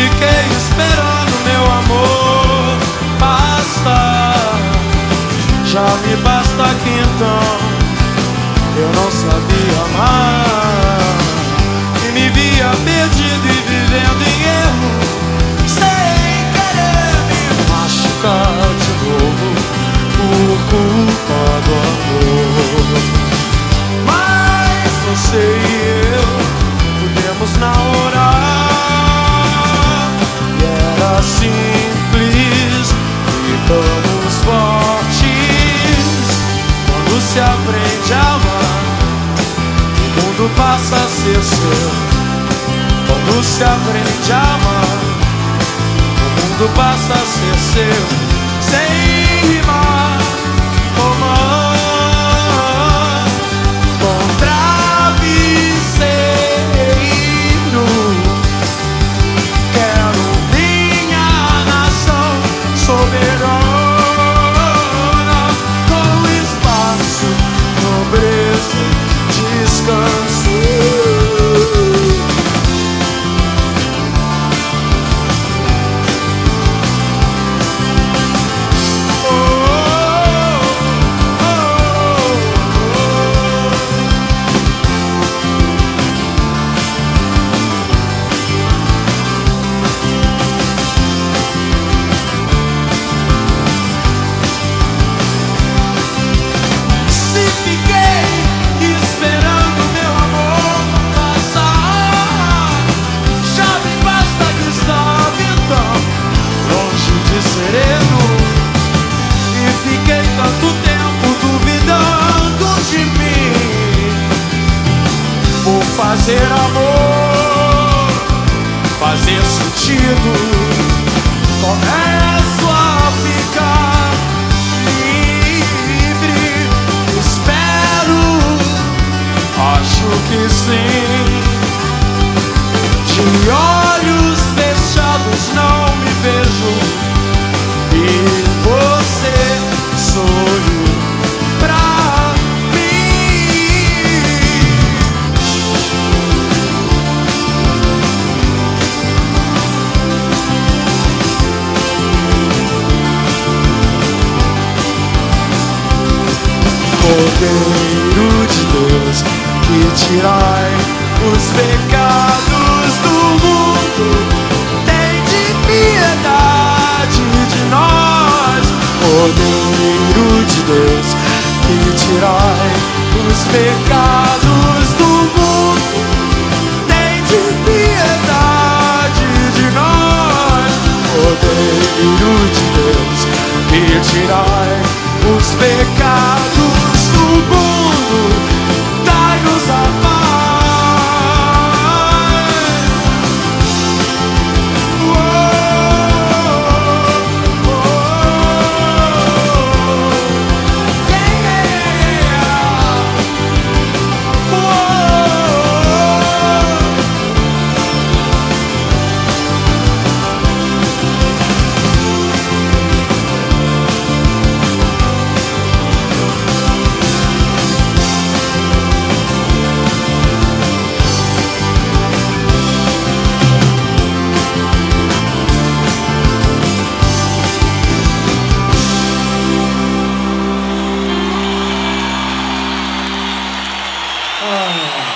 Fiquei esperando meu amor Basta. Já me basta que então Eu não sabia amar E me via perdido e vivendo em erro Sem querer me machucar de novo Por culpa do amor. Mas você e eu Pudemos na hora aconteceu. Quando se aprende a amar, o mundo passa a ser seu. Sem rimar, romance. Com travesseiro, quero minha nação soberana com espaço, nobreza, descanso. Fazer amor fazer sentido. Começo a ficar livre. Espero, acho que sim. De olhos Cordeiro de Deus, que tirai os pecados do mundo, tem de piedade de nós. Cordeiro de Deus, que tirai os pecados do mundo, tem de piedade de nós. Cordeiro de Deus, que tirai os pecados Oh.